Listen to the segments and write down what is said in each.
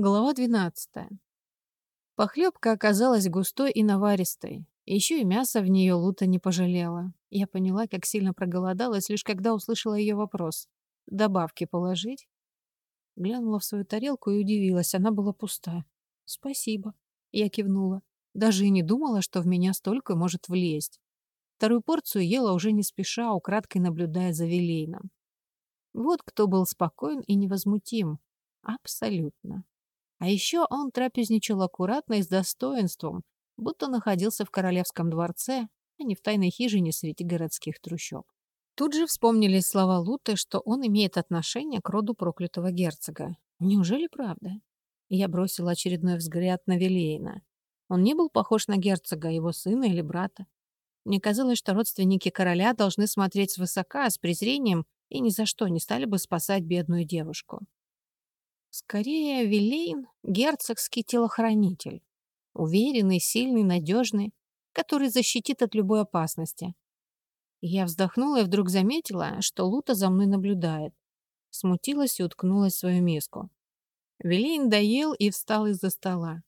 Глава 12. Похлебка оказалась густой и наваристой. Еще и мясо в нее Лута не пожалела. Я поняла, как сильно проголодалась, лишь когда услышала ее вопрос. «Добавки положить?» Глянула в свою тарелку и удивилась. Она была пуста. «Спасибо». Я кивнула. Даже и не думала, что в меня столько может влезть. Вторую порцию ела уже не спеша, украдкой наблюдая за Вилейном. Вот кто был спокоен и невозмутим. Абсолютно. А еще он трапезничал аккуратно и с достоинством, будто находился в королевском дворце, а не в тайной хижине среди городских трущоб. Тут же вспомнили слова Луты, что он имеет отношение к роду проклятого герцога. Неужели правда? Я бросила очередной взгляд на Вилейна. Он не был похож на герцога, его сына или брата. Мне казалось, что родственники короля должны смотреть свысока, с презрением, и ни за что не стали бы спасать бедную девушку. Скорее, Вилейн — герцогский телохранитель. Уверенный, сильный, надежный, который защитит от любой опасности. Я вздохнула и вдруг заметила, что Лута за мной наблюдает. Смутилась и уткнулась в свою миску. Вилейн доел и встал из-за стола.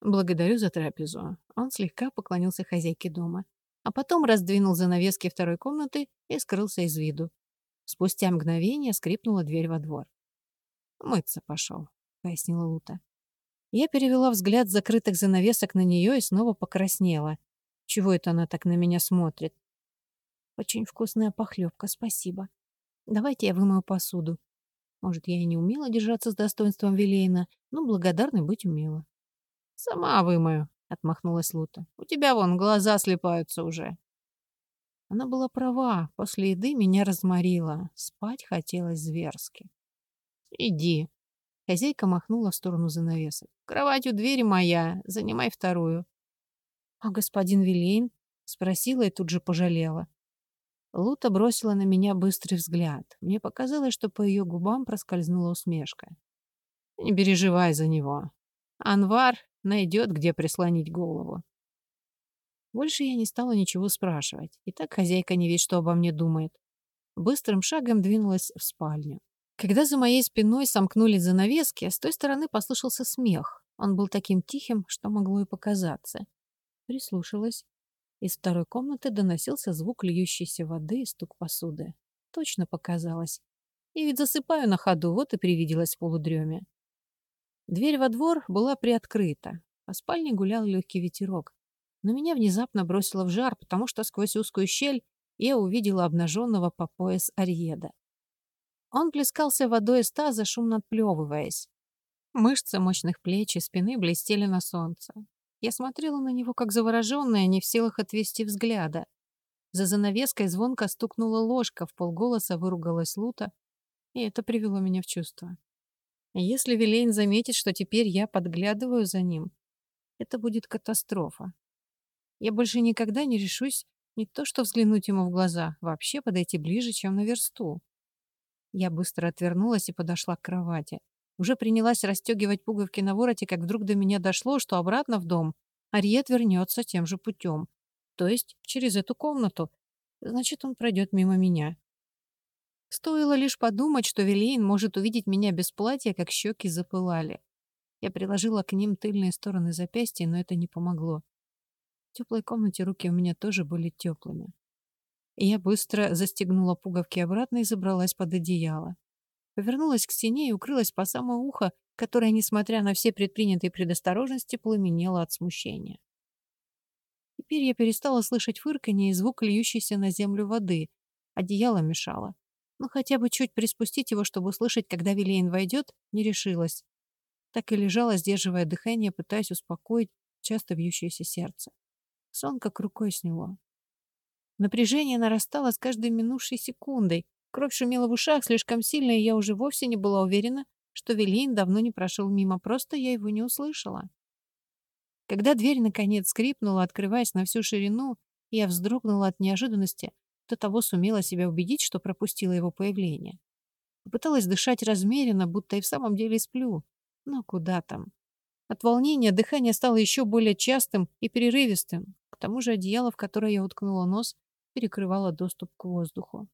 «Благодарю за трапезу». Он слегка поклонился хозяйке дома а потом раздвинул занавески второй комнаты и скрылся из виду. Спустя мгновение скрипнула дверь во двор. «Мыться пошел», — пояснила Лута. Я перевела взгляд с закрытых занавесок на нее и снова покраснела. Чего это она так на меня смотрит? «Очень вкусная похлебка, спасибо. Давайте я вымою посуду. Может, я и не умела держаться с достоинством Вилейна, но благодарной быть умела». «Сама вымою», отмахнулась Лута. У тебя вон глаза слепаются уже. Она была права. После еды меня разморило. Спать хотелось зверски. Иди. Хозяйка махнула в сторону занавесок. Кровать у двери моя. Занимай вторую. А господин Вилейн? Спросила и тут же пожалела. Лута бросила на меня быстрый взгляд. Мне показалось, что по ее губам проскользнула усмешка. «Не переживай за него. Анвар найдет, где прислонить голову. Больше я не стала ничего спрашивать. И так хозяйка не видит, что обо мне думает. Быстрым шагом двинулась в спальню. Когда за моей спиной сомкнулись занавески, с той стороны послышался смех. Он был таким тихим, что могло и показаться. Прислушалась. Из второй комнаты доносился звук льющейся воды и стук посуды. Точно показалось. И ведь засыпаю на ходу, вот и привиделась в полудреме. Дверь во двор была приоткрыта. По спальне гулял легкий ветерок. Но меня внезапно бросило в жар, потому что сквозь узкую щель я увидела обнаженного по пояс Арьеда. Он плескался водой из таза, шумно отплевываясь. Мышцы мощных плеч и спины блестели на солнце. Я смотрела на него как завороженная, не в силах отвести взгляда. За занавеской звонко стукнула ложка, в полголоса выругалась Лута, и это привело меня в чувство. Если Вилейн заметит, что теперь я подглядываю за ним, это будет катастрофа. Я больше никогда не решусь не то что взглянуть ему в глаза, вообще подойти ближе, чем на версту. Я быстро отвернулась и подошла к кровати. Уже принялась расстегивать пуговки на вороте, как вдруг до меня дошло, что обратно в дом Ариет вернется тем же путем. То есть через эту комнату. Значит, он пройдет мимо меня. Стоило лишь подумать, что Вилейн может увидеть меня без платья, как щеки запылали. Я приложила к ним тыльные стороны запястья, но это не помогло. В теплой комнате руки у меня тоже были теплыми. Я быстро застегнула пуговки обратно и забралась под одеяло. Повернулась к стене и укрылась по самое ухо, которое, несмотря на все предпринятые предосторожности, пламенело от смущения. Теперь я перестала слышать фырканье и звук льющейся на землю воды. Одеяло мешало но хотя бы чуть приспустить его, чтобы услышать, когда Вилейн войдет, не решилась. Так и лежала, сдерживая дыхание, пытаясь успокоить часто бьющееся сердце. Сон как рукой сняло. Напряжение нарастало с каждой минувшей секундой. Кровь шумела в ушах слишком сильно, и я уже вовсе не была уверена, что Вилейн давно не прошел мимо, просто я его не услышала. Когда дверь наконец скрипнула, открываясь на всю ширину, я вздрогнула от неожиданности, до того сумела себя убедить, что пропустила его появление. Попыталась дышать размеренно, будто и в самом деле сплю. Но куда там? От волнения дыхание стало еще более частым и перерывистым. К тому же одеяло, в которое я уткнула нос, перекрывало доступ к воздуху.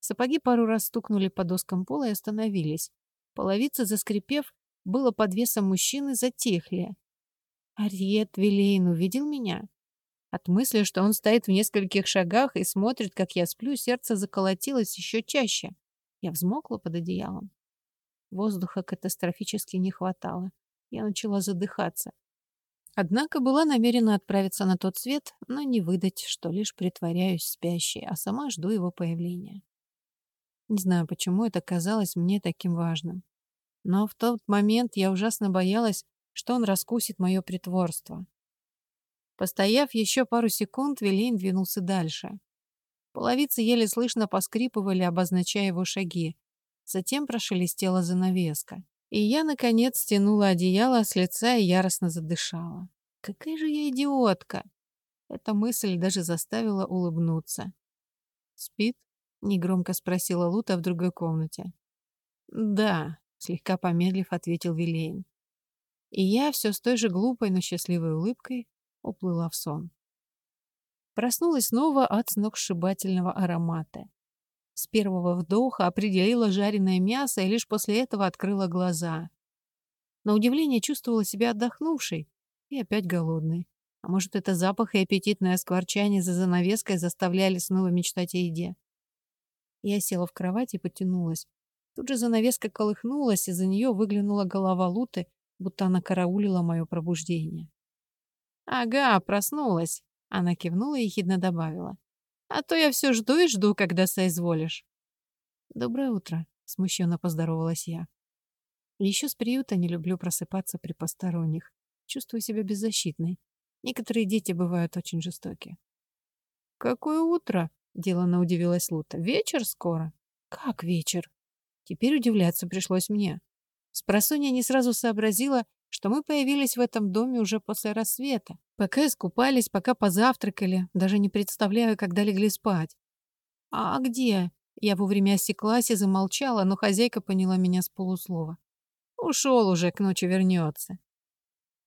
Сапоги пару раз стукнули по доскам пола и остановились. Половицы, заскрипев, было под весом мужчины, затихли. Ариет Вилейн увидел меня? От мысли, что он стоит в нескольких шагах и смотрит, как я сплю, сердце заколотилось еще чаще. Я взмокла под одеялом. Воздуха катастрофически не хватало. Я начала задыхаться. Однако была намерена отправиться на тот свет, но не выдать, что лишь притворяюсь спящей, а сама жду его появления. Не знаю, почему это казалось мне таким важным. Но в тот момент я ужасно боялась, что он раскусит мое притворство. Постояв еще пару секунд, Вилейн двинулся дальше. Половицы еле слышно поскрипывали, обозначая его шаги. Затем прошелестела занавеска. И я, наконец, стянула одеяло с лица и яростно задышала. Какая же я идиотка! Эта мысль даже заставила улыбнуться. «Спит?» — негромко спросила Лута в другой комнате. «Да», — слегка помедлив, ответил Вилейн. И я все с той же глупой, но счастливой улыбкой уплыла в сон. Проснулась снова от сногсшибательного аромата. С первого вдоха определила жареное мясо и лишь после этого открыла глаза. На удивление чувствовала себя отдохнувшей и опять голодной. А может, это запах и аппетитное скворчание за занавеской заставляли снова мечтать о еде. Я села в кровать и потянулась. Тут же занавеска колыхнулась, и за нее выглянула голова Луты, будто она караулила мое пробуждение. «Ага, проснулась», — она кивнула и ехидно добавила. «А то я все жду и жду, когда соизволишь». «Доброе утро», — смущенно поздоровалась я. Еще с приюта не люблю просыпаться при посторонних. Чувствую себя беззащитной. Некоторые дети бывают очень жестоки. «Какое утро?» — деланно удивилась Лута. «Вечер скоро?» «Как вечер?» Теперь удивляться пришлось мне. Спросонья не сразу сообразила, что мы появились в этом доме уже после рассвета. Пока искупались, пока позавтракали, даже не представляю, когда легли спать. «А где?» Я вовремя осеклась и замолчала, но хозяйка поняла меня с полуслова. «Ушел уже, к ночи вернется».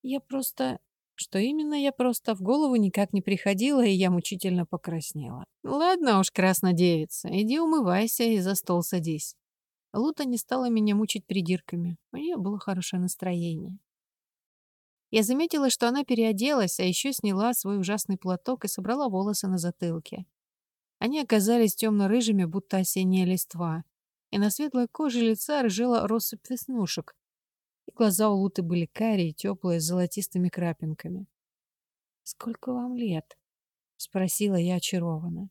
Я просто... Что именно я просто в голову никак не приходила, и я мучительно покраснела. «Ладно уж, краснодевица, иди умывайся и за стол садись». Лута не стала меня мучить придирками. У нее было хорошее настроение. Я заметила, что она переоделась, а еще сняла свой ужасный платок и собрала волосы на затылке. Они оказались темно-рыжими, будто осенняя листва, и на светлой коже лица рыжила россыпь веснушек. И глаза у Луты были карие, теплые, с золотистыми крапинками. «Сколько вам лет?» — спросила я очарованно.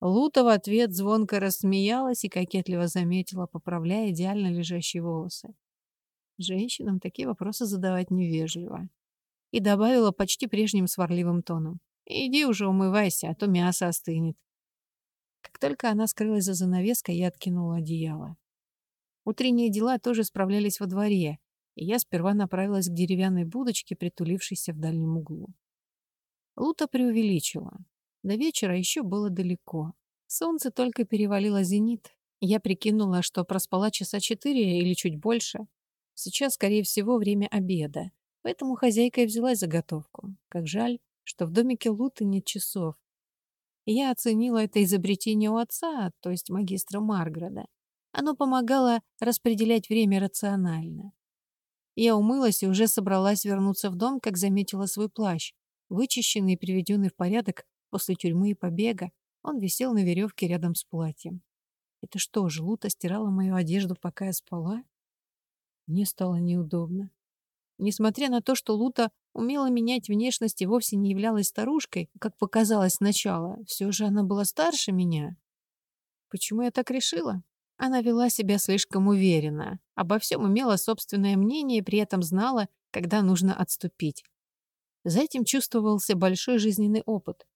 Лута в ответ звонко рассмеялась и кокетливо заметила, поправляя идеально лежащие волосы. Женщинам такие вопросы задавать невежливо. И добавила почти прежним сварливым тоном. «Иди уже умывайся, а то мясо остынет». Как только она скрылась за занавеской, я откинула одеяло. Утренние дела тоже справлялись во дворе, и я сперва направилась к деревянной будочке, притулившейся в дальнем углу. Лута преувеличила. До вечера еще было далеко. Солнце только перевалило зенит. Я прикинула, что проспала часа четыре или чуть больше. Сейчас, скорее всего, время обеда. Поэтому хозяйка и взяла заготовку. Как жаль, что в домике Луты нет часов. Я оценила это изобретение у отца, то есть магистра Марграда. Оно помогало распределять время рационально. Я умылась и уже собралась вернуться в дом, как заметила свой плащ, вычищенный и приведенный в порядок После тюрьмы и побега он висел на веревке рядом с платьем. Это что же, Лута стирала мою одежду, пока я спала? Мне стало неудобно. Несмотря на то, что Лута умела менять внешность и вовсе не являлась старушкой, как показалось сначала, все же она была старше меня. Почему я так решила? Она вела себя слишком уверенно, обо всем имела собственное мнение и при этом знала, когда нужно отступить. За этим чувствовался большой жизненный опыт.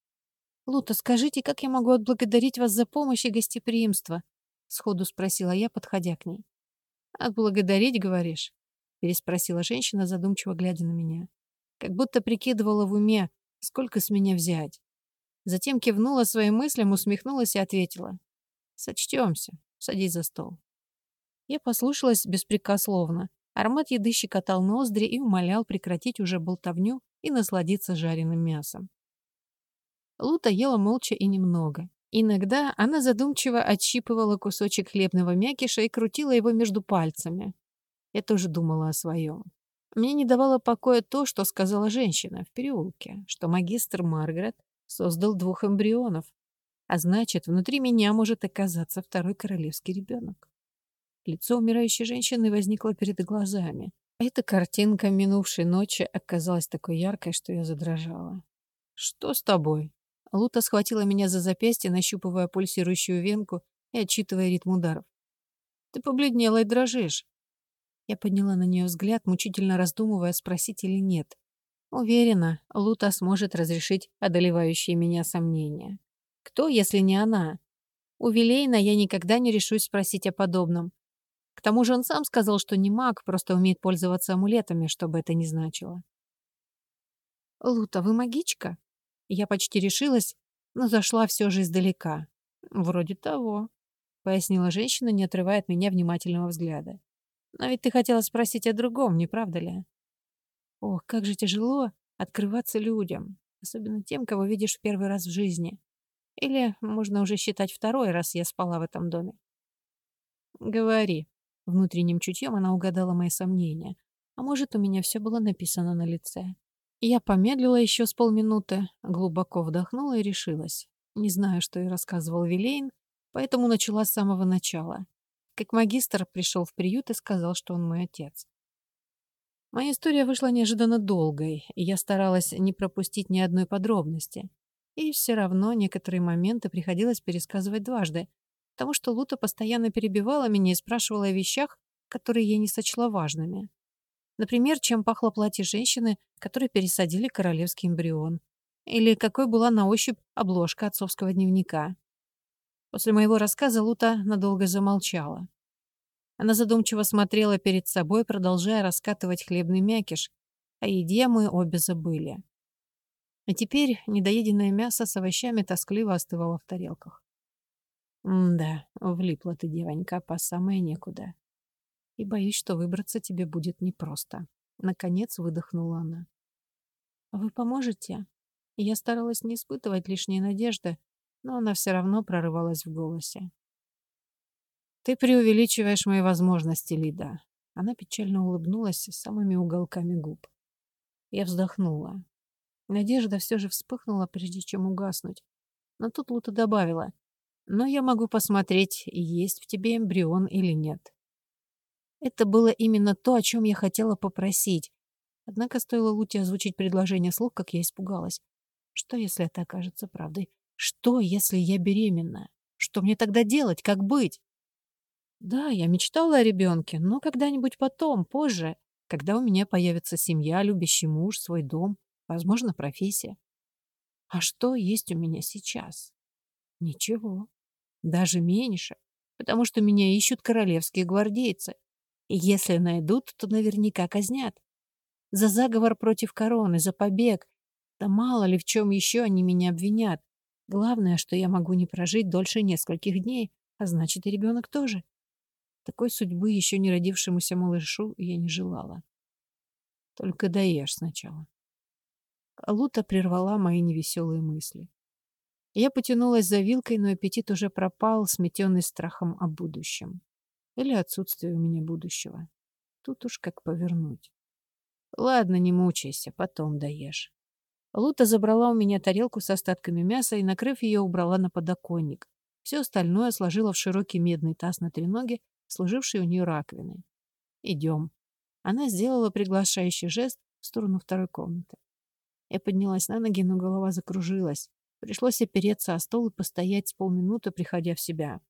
«Лута, скажите, как я могу отблагодарить вас за помощь и гостеприимство?» — сходу спросила я, подходя к ней. «Отблагодарить, говоришь?» — переспросила женщина, задумчиво глядя на меня. Как будто прикидывала в уме, сколько с меня взять. Затем кивнула своим мыслям, усмехнулась и ответила. «Сочтемся. Садись за стол». Я послушалась беспрекословно. Аромат еды щекотал ноздри и умолял прекратить уже болтовню и насладиться жареным мясом. Лута ела молча и немного. Иногда она задумчиво отщипывала кусочек хлебного мякиша и крутила его между пальцами. Я тоже думала о своем. Мне не давало покоя то, что сказала женщина в переулке, что магистр Маргарет создал двух эмбрионов, а значит, внутри меня может оказаться второй королевский ребенок. Лицо умирающей женщины возникло перед глазами. Эта картинка минувшей ночи оказалась такой яркой, что я задрожала. «Что с тобой?» Лута схватила меня за запястье, нащупывая пульсирующую венку и отчитывая ритм ударов. «Ты побледнела и дрожишь. Я подняла на нее взгляд, мучительно раздумывая, спросить или нет. Уверена, Лута сможет разрешить одолевающие меня сомнения. Кто, если не она? У Вилейна я никогда не решусь спросить о подобном. К тому же он сам сказал, что не маг, просто умеет пользоваться амулетами, что бы это ни значило. «Лута, вы магичка?» Я почти решилась, но зашла все же издалека. «Вроде того», — пояснила женщина, не отрывая от меня внимательного взгляда. Но ведь ты хотела спросить о другом, не правда ли? Ох, как же тяжело открываться людям, особенно тем, кого видишь в первый раз в жизни. Или можно уже считать второй раз я спала в этом доме. Говори. Внутренним чутьем она угадала мои сомнения. А может, у меня все было написано на лице. Я помедлила еще с полминуты, глубоко вдохнула и решилась. Не знаю, что и рассказывал Вилейн, поэтому начала с самого начала как магистр пришел в приют и сказал, что он мой отец. Моя история вышла неожиданно долгой, и я старалась не пропустить ни одной подробности. И все равно некоторые моменты приходилось пересказывать дважды, потому что Лута постоянно перебивала меня и спрашивала о вещах, которые я не сочла важными. Например, чем пахло платье женщины, которой пересадили королевский эмбрион. Или какой была на ощупь обложка отцовского дневника. После моего рассказа Лута надолго замолчала. Она задумчиво смотрела перед собой, продолжая раскатывать хлебный мякиш. О еде мы обе забыли. А теперь недоеденное мясо с овощами тоскливо остывало в тарелках. «Да, влипла ты, девонька, по самое некуда. И боюсь, что выбраться тебе будет непросто». Наконец выдохнула она. «Вы поможете?» Я старалась не испытывать лишней надежды, но она все равно прорывалась в голосе. «Ты преувеличиваешь мои возможности, Лида». Она печально улыбнулась самыми уголками губ. Я вздохнула. Надежда все же вспыхнула, прежде чем угаснуть. Но тут Лута добавила. «Но я могу посмотреть, есть в тебе эмбрион или нет». Это было именно то, о чем я хотела попросить. Однако стоило Луте озвучить предложение слух, как я испугалась. Что, если это окажется правдой? Что, если я беременна? Что мне тогда делать? Как быть? Да, я мечтала о ребенке, но когда-нибудь потом, позже, когда у меня появится семья, любящий муж, свой дом, возможно, профессия. А что есть у меня сейчас? Ничего. Даже меньше, потому что меня ищут королевские гвардейцы. Если найдут, то наверняка казнят. За заговор против короны, за побег. Да мало ли в чем еще они меня обвинят. Главное, что я могу не прожить дольше нескольких дней, а значит, и ребенок тоже. Такой судьбы еще не родившемуся малышу я не желала. Только доешь сначала. Лута прервала мои невеселые мысли. Я потянулась за вилкой, но аппетит уже пропал, сметенный страхом о будущем. Или отсутствие у меня будущего. Тут уж как повернуть. Ладно, не мучайся, потом доешь. Лута забрала у меня тарелку с остатками мяса и, накрыв ее, убрала на подоконник. Все остальное сложила в широкий медный таз на треноге, служивший у нее раковиной. «Идем». Она сделала приглашающий жест в сторону второй комнаты. Я поднялась на ноги, но голова закружилась. Пришлось опереться о стол и постоять с полминуты, приходя в себя.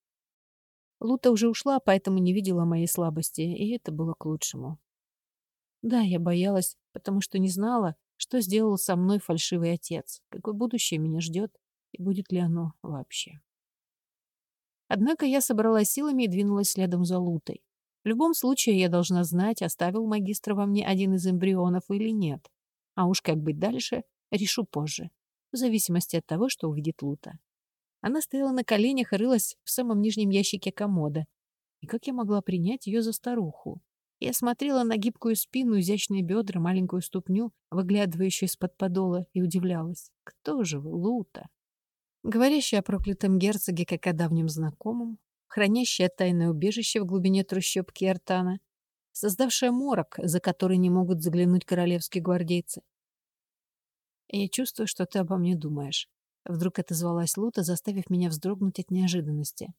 Лута уже ушла, поэтому не видела моей слабости, и это было к лучшему. Да, я боялась, потому что не знала, что сделал со мной фальшивый отец? Какое будущее меня ждет? И будет ли оно вообще? Однако я собрала силами и двинулась следом за Лутой. В любом случае я должна знать, оставил магистр во мне один из эмбрионов или нет. А уж как быть дальше, решу позже, в зависимости от того, что увидит Лута. Она стояла на коленях и рылась в самом нижнем ящике комода. И как я могла принять ее за старуху? Я смотрела на гибкую спину, изящные бедра, маленькую ступню, выглядывающую из-под подола, и удивлялась. Кто же вы, Лута? Говорящая о проклятом герцоге, как о давнем знакомом, хранящая тайное убежище в глубине трущоб Киартана, создавшая морок, за который не могут заглянуть королевские гвардейцы. «Я чувствую, что ты обо мне думаешь». Вдруг отозвалась Лута, заставив меня вздрогнуть от неожиданности.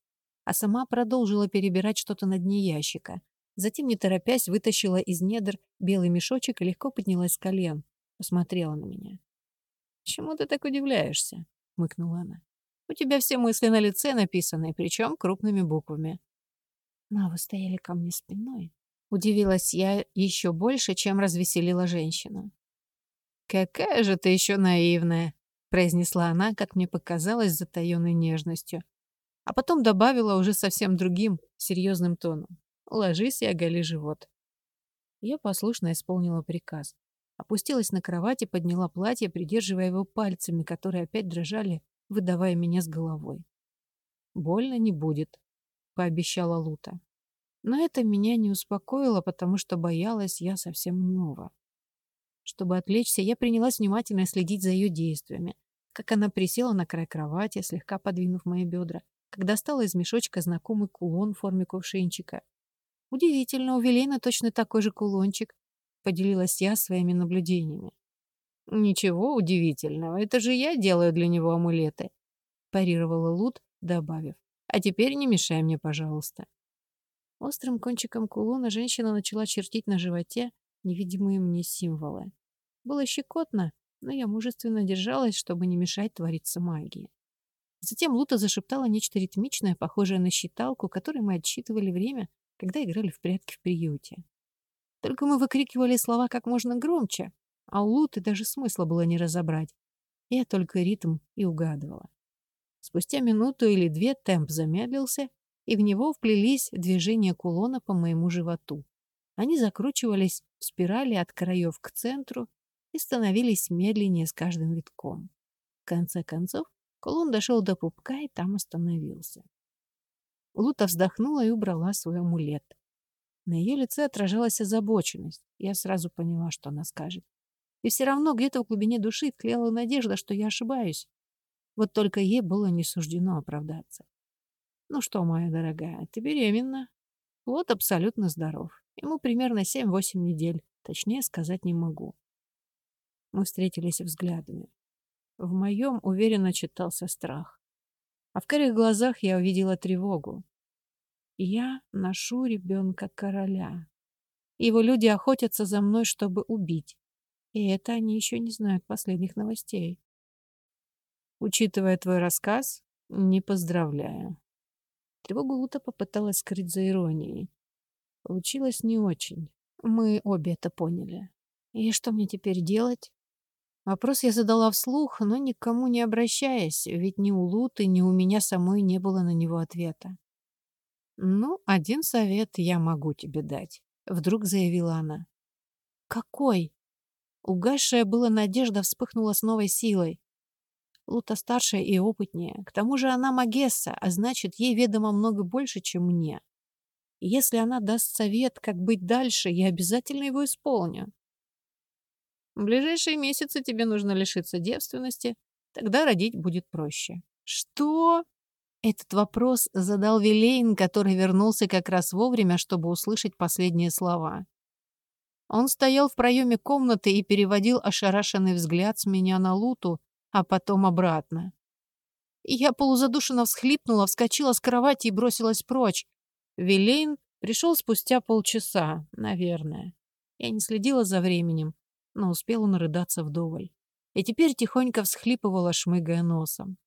А сама продолжила перебирать что-то на дне ящика. Затем, не торопясь, вытащила из недр белый мешочек и легко поднялась с колен. Посмотрела на меня. «Чему ты так удивляешься?» — мыкнула она. «У тебя все мысли на лице написаны, причем крупными буквами». «Но вы стояли ко мне спиной». Удивилась я еще больше, чем развеселила женщину. «Какая же ты еще наивная!» — произнесла она, как мне показалось, затаенной нежностью. А потом добавила уже совсем другим, серьезным тоном. «Ложись и оголи живот». Я послушно исполнила приказ. Опустилась на кровать и подняла платье, придерживая его пальцами, которые опять дрожали, выдавая меня с головой. «Больно не будет», — пообещала Лута. Но это меня не успокоило, потому что боялась я совсем иного. Чтобы отвлечься, я принялась внимательно следить за ее действиями. Как она присела на край кровати, слегка подвинув мои бедра, как достала из мешочка знакомый кулон в форме кувшинчика. Удивительно, у Велена точно такой же кулончик. Поделилась я своими наблюдениями. «Ничего удивительного, это же я делаю для него амулеты», парировала Лут, добавив. «А теперь не мешай мне, пожалуйста». Острым кончиком кулона женщина начала чертить на животе невидимые мне символы. Было щекотно, но я мужественно держалась, чтобы не мешать твориться магии. Затем Лута зашептала нечто ритмичное, похожее на считалку, которой мы отсчитывали время, когда играли в прятки в приюте. Только мы выкрикивали слова как можно громче, а у Луты даже смысла было не разобрать. Я только ритм и угадывала. Спустя минуту или две темп замедлился, и в него вплелись движения кулона по моему животу. Они закручивались в спирали от краев к центру и становились медленнее с каждым витком. В конце концов, кулон дошел до пупка и там остановился. Лута вздохнула и убрала свой амулет. На ее лице отражалась озабоченность. Я сразу поняла, что она скажет. И все равно где-то в глубине души тлела надежда, что я ошибаюсь. Вот только ей было не суждено оправдаться. «Ну что, моя дорогая, ты беременна?» Вот абсолютно здоров. Ему примерно 7-8 недель. Точнее сказать не могу. Мы встретились взглядами. В моем уверенно читался страх. А в карих глазах я увидела тревогу. Я ношу ребенка короля. Его люди охотятся за мной, чтобы убить. И это они еще не знают последних новостей. Учитывая твой рассказ, не поздравляю. Тревогу Лута попыталась скрыть за иронией. Получилось не очень. Мы обе это поняли. И что мне теперь делать? Вопрос я задала вслух, но никому не обращаясь, ведь ни у Луты, ни у меня самой не было на него ответа. «Ну, один совет я могу тебе дать», — вдруг заявила она. «Какой?» Угасшая была надежда вспыхнула с новой силой. Лута старшая и опытнее. К тому же она магесса, а значит, ей ведомо много больше, чем мне. И если она даст совет, как быть дальше, я обязательно его исполню. В ближайшие месяцы тебе нужно лишиться девственности, тогда родить будет проще. Что? Этот вопрос задал Вилейн, который вернулся как раз вовремя, чтобы услышать последние слова. Он стоял в проеме комнаты и переводил ошарашенный взгляд с меня на Луту, а потом обратно. Я полузадушенно всхлипнула, вскочила с кровати и бросилась прочь, Вилейн пришел спустя полчаса, наверное. Я не следила за временем, но успела нарыдаться вдоволь. И теперь тихонько всхлипывала, шмыгая носом.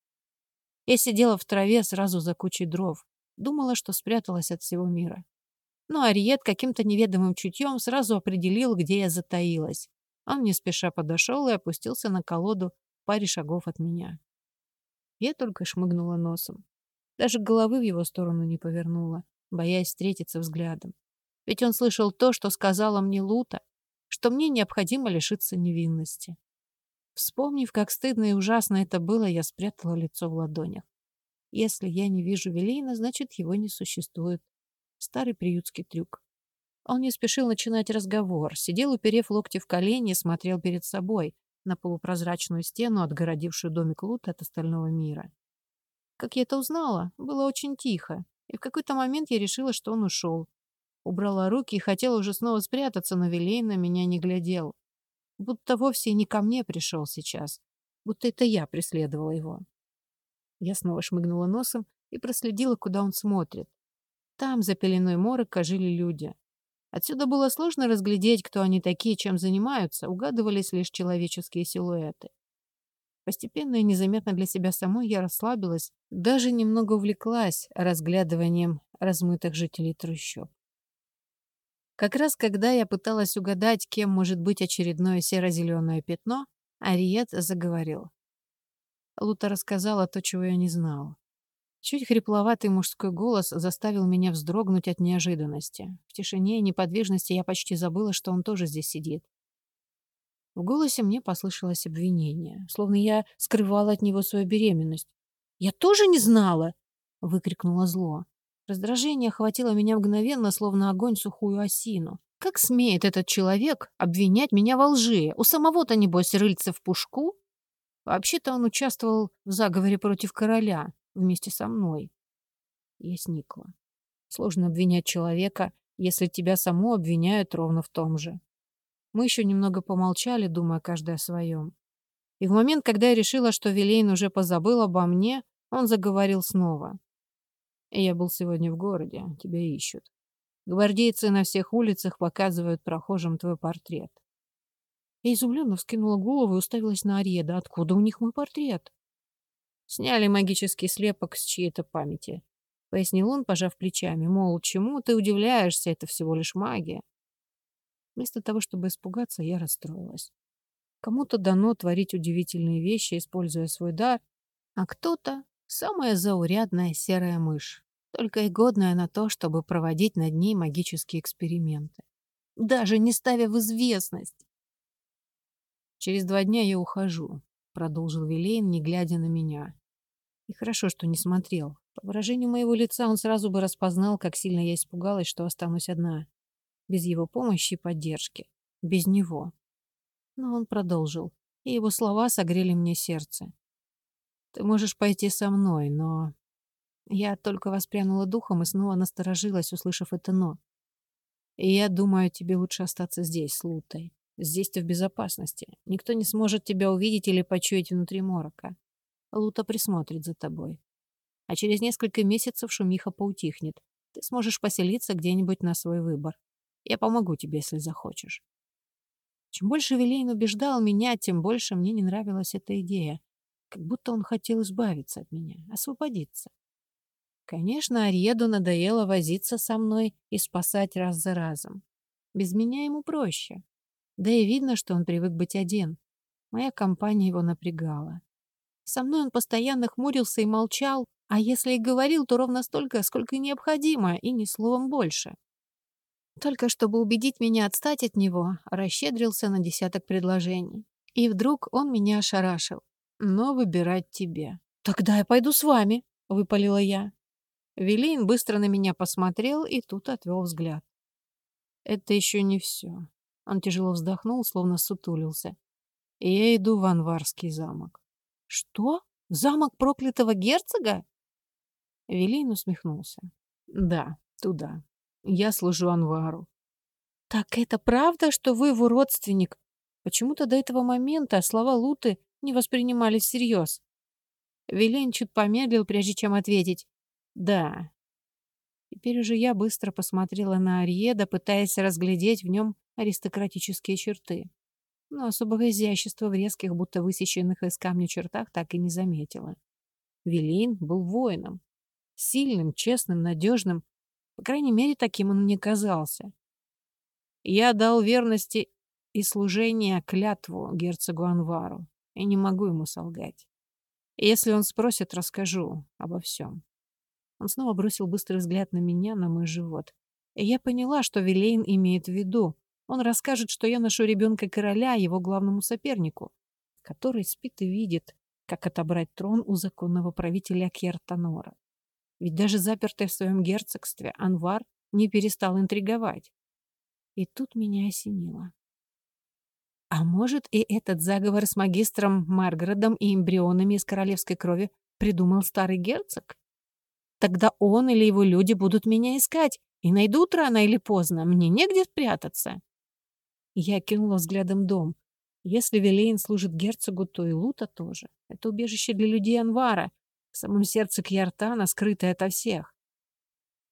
Я сидела в траве сразу за кучей дров. Думала, что спряталась от всего мира. Но Ариет каким-то неведомым чутьем сразу определил, где я затаилась. Он не спеша подошел и опустился на колоду в паре шагов от меня. Я только шмыгнула носом. Даже головы в его сторону не повернула боясь встретиться взглядом. Ведь он слышал то, что сказала мне Лута, что мне необходимо лишиться невинности. Вспомнив, как стыдно и ужасно это было, я спрятала лицо в ладонях. Если я не вижу Велина, значит, его не существует. Старый приютский трюк. Он не спешил начинать разговор, сидел, уперев локти в колени и смотрел перед собой на полупрозрачную стену, отгородившую домик Лута от остального мира. Как я это узнала, было очень тихо, и в какой-то момент я решила, что он ушел. Убрала руки и хотела уже снова спрятаться, но Вилейн на меня не глядел. Будто вовсе не ко мне пришел сейчас. Будто это я преследовала его. Я снова шмыгнула носом и проследила, куда он смотрит. Там, за пеленой морока, жили люди. Отсюда было сложно разглядеть, кто они такие, чем занимаются, угадывались лишь человеческие силуэты. Постепенно и незаметно для себя самой я расслабилась, даже немного увлеклась разглядыванием размытых жителей трущоб. Как раз когда я пыталась угадать, кем может быть очередное серо-зеленое пятно, Ариет заговорил. Лута рассказала то, чего я не знала. Чуть хрипловатый мужской голос заставил меня вздрогнуть от неожиданности. В тишине и неподвижности я почти забыла, что он тоже здесь сидит. В голосе мне послышалось обвинение, словно я скрывала от него свою беременность. «Я тоже не знала!» — выкрикнула зло. Раздражение охватило меня мгновенно, словно огонь сухую осину. Как смеет этот человек обвинять меня во лжи? У самого-то, небось, рыльца в пушку? Вообще-то он участвовал в заговоре против короля вместе со мной. Я сникла. Сложно обвинять человека, если тебя саму обвиняют ровно в том же. Мы еще немного помолчали, думая каждый о своем. И в момент, когда я решила, что Вилейн уже позабыл обо мне, он заговорил снова. Я был сегодня в городе, тебя ищут. Гвардейцы на всех улицах показывают прохожим твой портрет. Я изумленно вскинула голову и уставилась на Ареда. Откуда у них мой портрет? Сняли магический слепок с чьей-то памяти. Пояснил он, пожав плечами. Мол, чему ты удивляешься, это всего лишь магия. Вместо того, чтобы испугаться, я расстроилась. Кому-то дано творить удивительные вещи, используя свой дар, а кто-то — самая заурядная серая мышь только и годная на то, чтобы проводить над ней магические эксперименты. Даже не ставя в известность. «Через два дня я ухожу», — продолжил Вилейн, не глядя на меня. И хорошо, что не смотрел. По выражению моего лица он сразу бы распознал, как сильно я испугалась, что останусь одна. Без его помощи и поддержки. Без него. Но он продолжил, и его слова согрели мне сердце. «Ты можешь пойти со мной, но я только воспрянула духом и снова насторожилась, услышав это «но». И я думаю, тебе лучше остаться здесь, с Лутой. Здесь ты в безопасности. Никто не сможет тебя увидеть или почуять внутри морока. Лута присмотрит за тобой. А через несколько месяцев шумиха поутихнет. Ты сможешь поселиться где-нибудь на свой выбор. Я помогу тебе, если захочешь. Чем больше Вилейн убеждал меня, тем больше мне не нравилась эта идея. Как будто он хотел избавиться от меня, освободиться. Конечно, Арьеду надоело возиться со мной и спасать раз за разом. Без меня ему проще. Да и видно, что он привык быть один. Моя компания его напрягала. Со мной он постоянно хмурился и молчал, а если и говорил, то ровно столько, сколько необходимо, и ни словом больше. Только чтобы убедить меня отстать от него, расщедрился на десяток предложений. И вдруг он меня ошарашил. Но выбирать тебе. «Тогда я пойду с вами», — выпалила я. Велин быстро на меня посмотрел и тут отвел взгляд. Это еще не все. Он тяжело вздохнул, словно сутулился. Я иду в Анварский замок. Что? Замок проклятого герцога? Велин усмехнулся. Да, туда. Я служу Анвару. Так это правда, что вы его родственник? Почему-то до этого момента слова Луты не воспринимались всерьез. Велин чуть помедлил, прежде чем ответить. Да. Теперь уже я быстро посмотрела на Ариеда, пытаясь разглядеть в нем аристократические черты. Но особого изящества в резких, будто высеченных из камня чертах так и не заметила. Велин был воином. Сильным, честным, надежным. По крайней мере, таким он мне казался. Я дал верности и служение клятву герцогу Анвару, и не могу ему солгать. Если он спросит, расскажу обо всем. Он снова бросил быстрый взгляд на меня, на мой живот. И я поняла, что Вилейн имеет в виду. Он расскажет, что я ношу ребенка короля, его главному сопернику, который спит и видит, как отобрать трон у законного правителя Кертанора. Ведь даже запертый в своем герцогстве Анвар не перестал интриговать. И тут меня осенило. А может, и этот заговор с магистром Маргародом и эмбрионами из королевской крови придумал старый герцог? Тогда он или его люди будут меня искать, И найдут рано или поздно, мне негде спрятаться. Я кинула взглядом дом. Если Вилейн служит герцогу, то и Лута тоже. Это убежище для людей Анвара, в самом сердце Кьяртана, скрытое ото всех.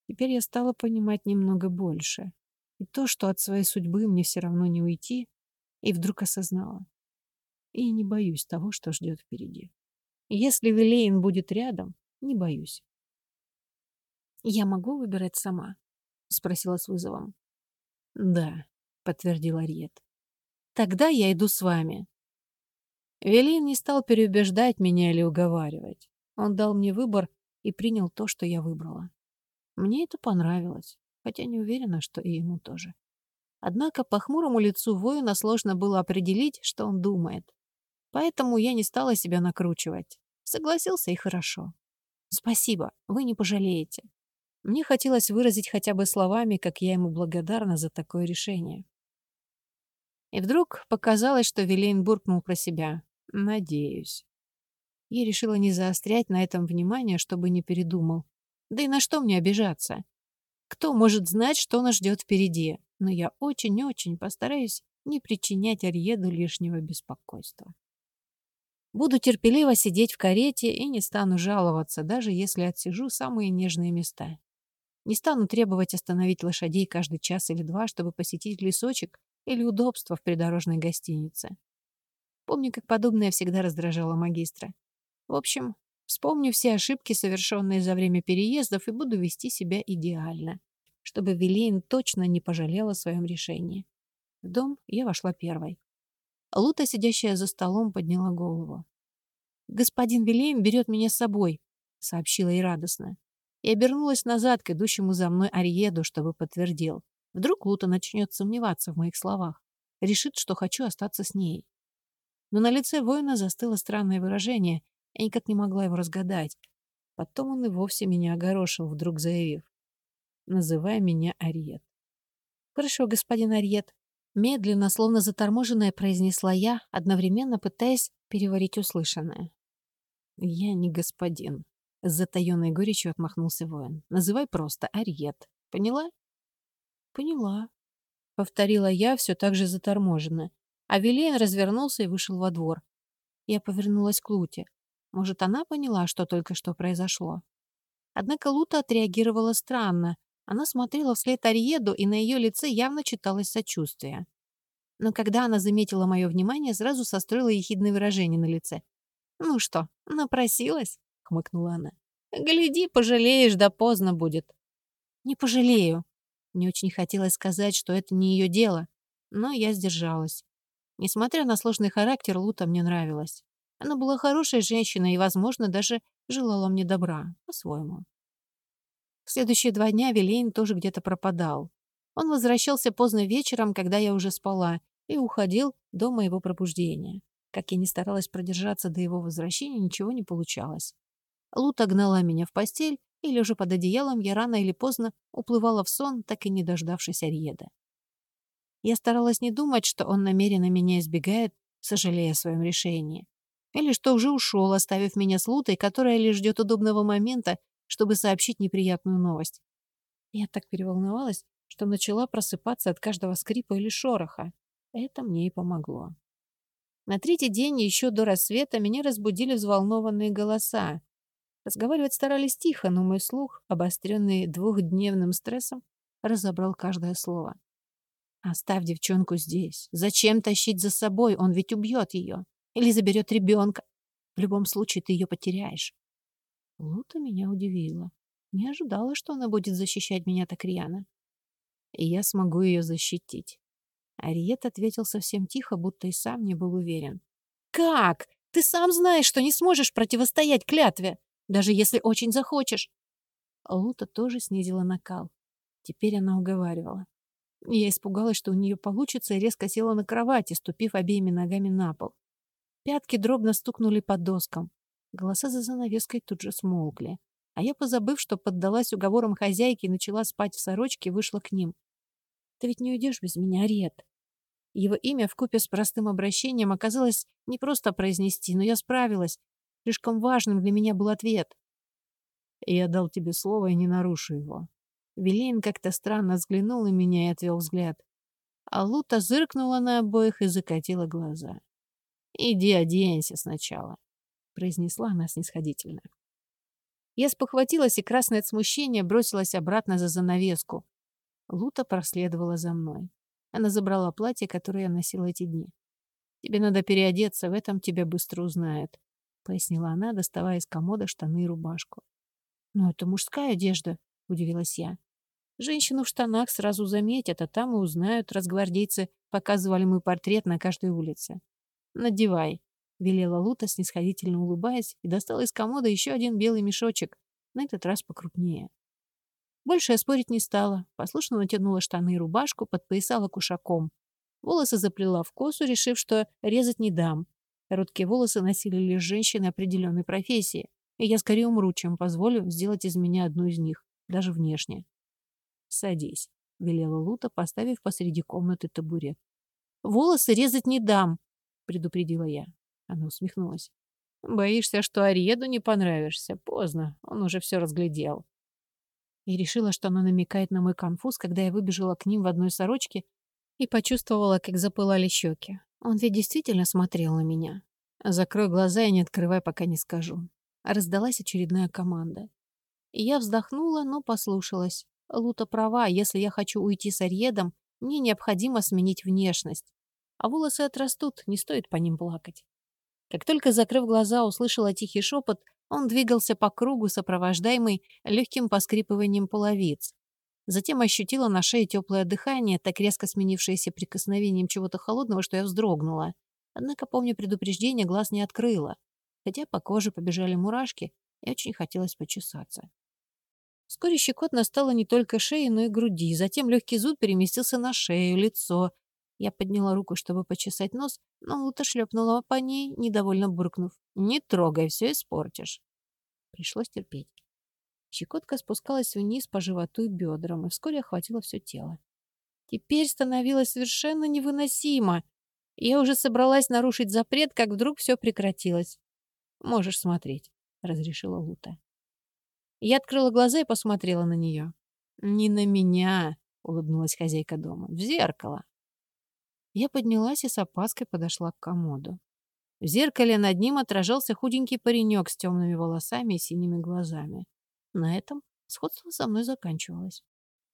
Теперь я стала понимать немного больше. И то, что от своей судьбы мне все равно не уйти, и вдруг осознала. И не боюсь того, что ждет впереди. Если Вилейн будет рядом, не боюсь. «Я могу выбирать сама?» — спросила с вызовом. «Да», — подтвердил Ариет. «Тогда я иду с вами». Велин не стал переубеждать меня или уговаривать. Он дал мне выбор и принял то, что я выбрала. Мне это понравилось, хотя не уверена, что и ему тоже. Однако по хмурому лицу воина сложно было определить, что он думает. Поэтому я не стала себя накручивать. Согласился и хорошо. Спасибо, вы не пожалеете. Мне хотелось выразить хотя бы словами, как я ему благодарна за такое решение. И вдруг показалось, что Вилейн буркнул про себя. «Надеюсь». Я решила не заострять на этом внимание, чтобы не передумал. Да и на что мне обижаться? Кто может знать, что нас ждет впереди? Но я очень-очень постараюсь не причинять Арьеду лишнего беспокойства. Буду терпеливо сидеть в карете и не стану жаловаться, даже если отсижу самые нежные места. Не стану требовать остановить лошадей каждый час или два, чтобы посетить лесочек или удобство в придорожной гостинице. Помню, как подобное всегда раздражало магистра. В общем, Вспомню все ошибки, совершенные за время переездов, и буду вести себя идеально, чтобы Вилейн точно не пожалела о своем решении. В дом я вошла первой. Лута, сидящая за столом, подняла голову. «Господин Вилейн берет меня с собой», — сообщила ей радостно. И обернулась назад к идущему за мной Ариеду, чтобы подтвердил. Вдруг Лута начнет сомневаться в моих словах, решит, что хочу остаться с ней. Но на лице воина застыло странное выражение, я никак не могла его разгадать. Потом он и вовсе меня огорошил, вдруг заявив. Называй меня Ариет. Хорошо, господин Ариет. Медленно, словно заторможенная, произнесла я, одновременно пытаясь переварить услышанное. Я не господин. С затаенной горечью отмахнулся воин. Называй просто Ариет. Поняла? Поняла. Повторила я все так же заторможенно. А Вилейн развернулся и вышел во двор. Я повернулась к Луте. Может, она поняла, что только что произошло? Однако Лута отреагировала странно. Она смотрела вслед Ариеду, и на ее лице явно читалось сочувствие. Но когда она заметила мое внимание, сразу состроила ехидное выражение на лице. «Ну что, напросилась?» — хмыкнула она. «Гляди, пожалеешь, да поздно будет». «Не пожалею». Мне очень хотелось сказать, что это не ее дело, но я сдержалась. Несмотря на сложный характер, Лута мне нравилась. Она была хорошей женщиной и, возможно, даже желала мне добра, по-своему. В следующие два дня Вилейн тоже где-то пропадал. Он возвращался поздно вечером, когда я уже спала, и уходил до моего пробуждения. Как я не старалась продержаться до его возвращения, ничего не получалось. Лута гнала меня в постель, и, лежа под одеялом, я рано или поздно уплывала в сон, так и не дождавшись Арьеда. Я старалась не думать, что он намеренно меня избегает, сожалея о своем решении. Или что уже ушел, оставив меня с Лутой, которая лишь ждет удобного момента, чтобы сообщить неприятную новость. Я так переволновалась, что начала просыпаться от каждого скрипа или шороха. Это мне и помогло. На третий день, еще до рассвета, меня разбудили взволнованные голоса. Разговаривать старались тихо, но мой слух, обостренный двухдневным стрессом, разобрал каждое слово. «Оставь девчонку здесь. Зачем тащить за собой? Он ведь убьет ее. Или заберет ребенка. В любом случае ты ее потеряешь. Лута меня удивила. Не ожидала, что она будет защищать меня так рьяно. И я смогу ее защитить. Ариет ответил совсем тихо, будто и сам не был уверен. «Как? Ты сам знаешь, что не сможешь противостоять клятве, даже если очень захочешь». Лута тоже снизила накал. Теперь она уговаривала. Я испугалась, что у нее получится, и резко села на кровати, ступив обеими ногами на пол. Пятки дробно стукнули по доскам. Голоса за занавеской тут же смолкли. А я, позабыв, что поддалась уговорам хозяйки и начала спать в сорочке, вышла к ним. «Ты ведь не уйдешь без меня, Ред?» Его имя вкупе с простым обращением оказалось не просто произнести, но я справилась. Слишком важным для меня был ответ. «Я дал тебе слово и не нарушу его». Велин как-то странно взглянул на меня и отвел взгляд. А Лута зыркнула на обоих и закатила глаза. «Иди оденься сначала», — произнесла она снисходительно. Я спохватилась и, красное от смущения, бросилась обратно за занавеску. Лута проследовала за мной. Она забрала платье, которое я носила эти дни. «Тебе надо переодеться, в этом тебя быстро узнают», — пояснила она, доставая из комода штаны и рубашку. «Но это мужская одежда», — удивилась я. «Женщину в штанах сразу заметят, а там и узнают, разгвардейцы показывали мой портрет на каждой улице. Надевай», — велела Лута, снисходительно улыбаясь, и достала из комода еще один белый мешочек, на этот раз покрупнее. Больше я спорить не стала, послушно натянула штаны и рубашку, подпоясала кушаком. Волосы заплела в косу, решив, что резать не дам. Короткие волосы носили лишь женщины определенной профессии, и я скорее умру, чем позволю сделать из меня одну из них, даже внешне. «Садись», — велела Лута, поставив посреди комнаты табурет. «Волосы резать не дам», — предупредила я. Она усмехнулась. «Боишься, что Ариеду не понравишься? Поздно, он уже все разглядел». И решила, что она намекает на мой конфуз, когда я выбежала к ним в одной сорочке и почувствовала, как запылали щеки. Он ведь действительно смотрел на меня. Закрой глаза и не открывай, пока не скажу. Раздалась очередная команда. И я вздохнула, но послушалась. Лута права, если я хочу уйти с Арьедом, мне необходимо сменить внешность. А волосы отрастут, не стоит по ним плакать. Как только, закрыв глаза, услышала тихий шепот, он двигался по кругу, сопровождаемый легким поскрипыванием половиц. Затем ощутила на шее теплое дыхание, так резко сменившееся прикосновением чего-то холодного, что я вздрогнула. Однако, помня предупреждение, глаз не открыла. Хотя по коже побежали мурашки, и очень хотелось почесаться. Вскоре щекотно стало не только шеи, но и груди. Затем легкий зуд переместился на шею, лицо. Я подняла руку, чтобы почесать нос, но Лута шлепнула по ней, недовольно буркнув. «Не трогай, все испортишь». Пришлось терпеть. Щекотка спускалась вниз по животу и бедрам, и вскоре охватила все тело. Теперь становилось совершенно невыносимо. Я уже собралась нарушить запрет, как вдруг все прекратилось. «Можешь смотреть», — разрешила Лута. Я открыла глаза и посмотрела на нее. «Не на меня», — улыбнулась хозяйка дома, — «в зеркало». Я поднялась и с опаской подошла к комоду. В зеркале над ним отражался худенький паренек с темными волосами и синими глазами. На этом сходство со мной заканчивалось.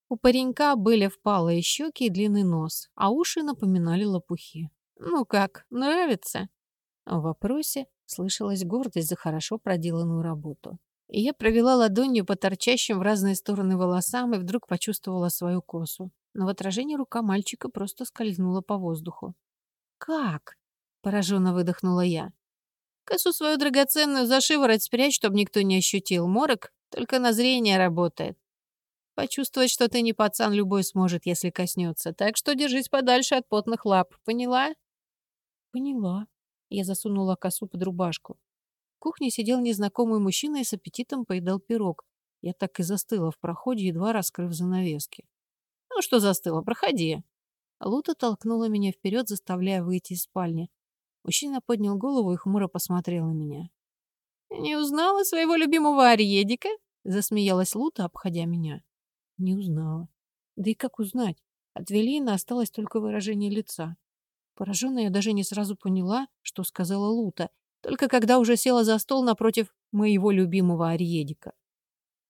У паренька были впалые щеки и длинный нос, а уши напоминали лопухи. «Ну как, нравится?» В вопросе слышалась гордость за хорошо проделанную работу. И я провела ладонью по торчащим в разные стороны волосам и вдруг почувствовала свою косу. Но в отражении рука мальчика просто скользнула по воздуху. «Как?» — пораженно выдохнула я. «Косу свою драгоценную за шиворот спрячь, чтобы никто не ощутил. Морок только на зрение работает. Почувствовать, что ты не пацан, любой сможет, если коснется. Так что держись подальше от потных лап. Поняла? Поняла. Я засунула косу под рубашку. В кухне сидел незнакомый мужчина и с аппетитом поедал пирог. Я так и застыла в проходе, едва раскрыв занавески. «Ну что застыла? Проходи!» Лута толкнула меня вперед, заставляя выйти из спальни. Мужчина поднял голову и хмуро посмотрел на меня. «Не узнала своего любимого Ариедика?» — засмеялась Лута, обходя меня. «Не узнала. Да и как узнать? От Велина осталось только выражение лица. Пораженная я даже не сразу поняла, что сказала Лута, только когда уже села за стол напротив моего любимого Ариедика.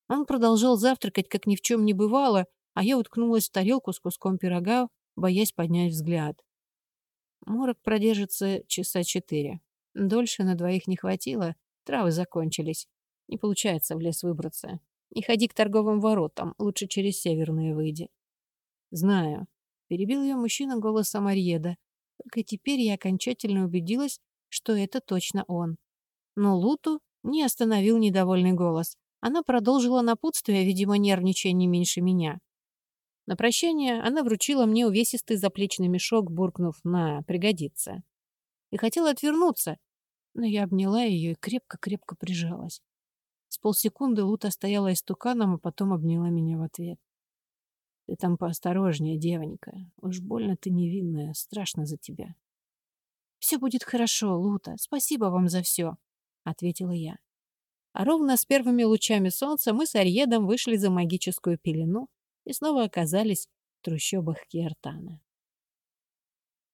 Он продолжал завтракать, как ни в чем не бывало, а я уткнулась в тарелку с куском пирога, боясь поднять взгляд. Морок продержится часа четыре. Дольше на двоих не хватило, Травы закончились. Не получается в лес выбраться. Не ходи к торговым воротам, лучше через северные выйди. Знаю. Перебил ее мужчина голосом Арьеда. Только теперь я окончательно убедилась, что это точно он. Но Луту не остановил недовольный голос. Она продолжила напутствие, видимо, нервничая не меньше меня. На прощание она вручила мне увесистый заплечный мешок, буркнув «на, пригодится». И хотела отвернуться, но я обняла ее и крепко-крепко прижалась. С полсекунды Лута стояла истуканом, а потом обняла меня в ответ. «Ты там поосторожнее, девонька. Уж больно ты невинная, страшно за тебя». «Все будет хорошо, Лута. Спасибо вам за все», — ответила я. А ровно с первыми лучами солнца мы с Арьедом вышли за магическую пелену и снова оказались в трущобах Киартана.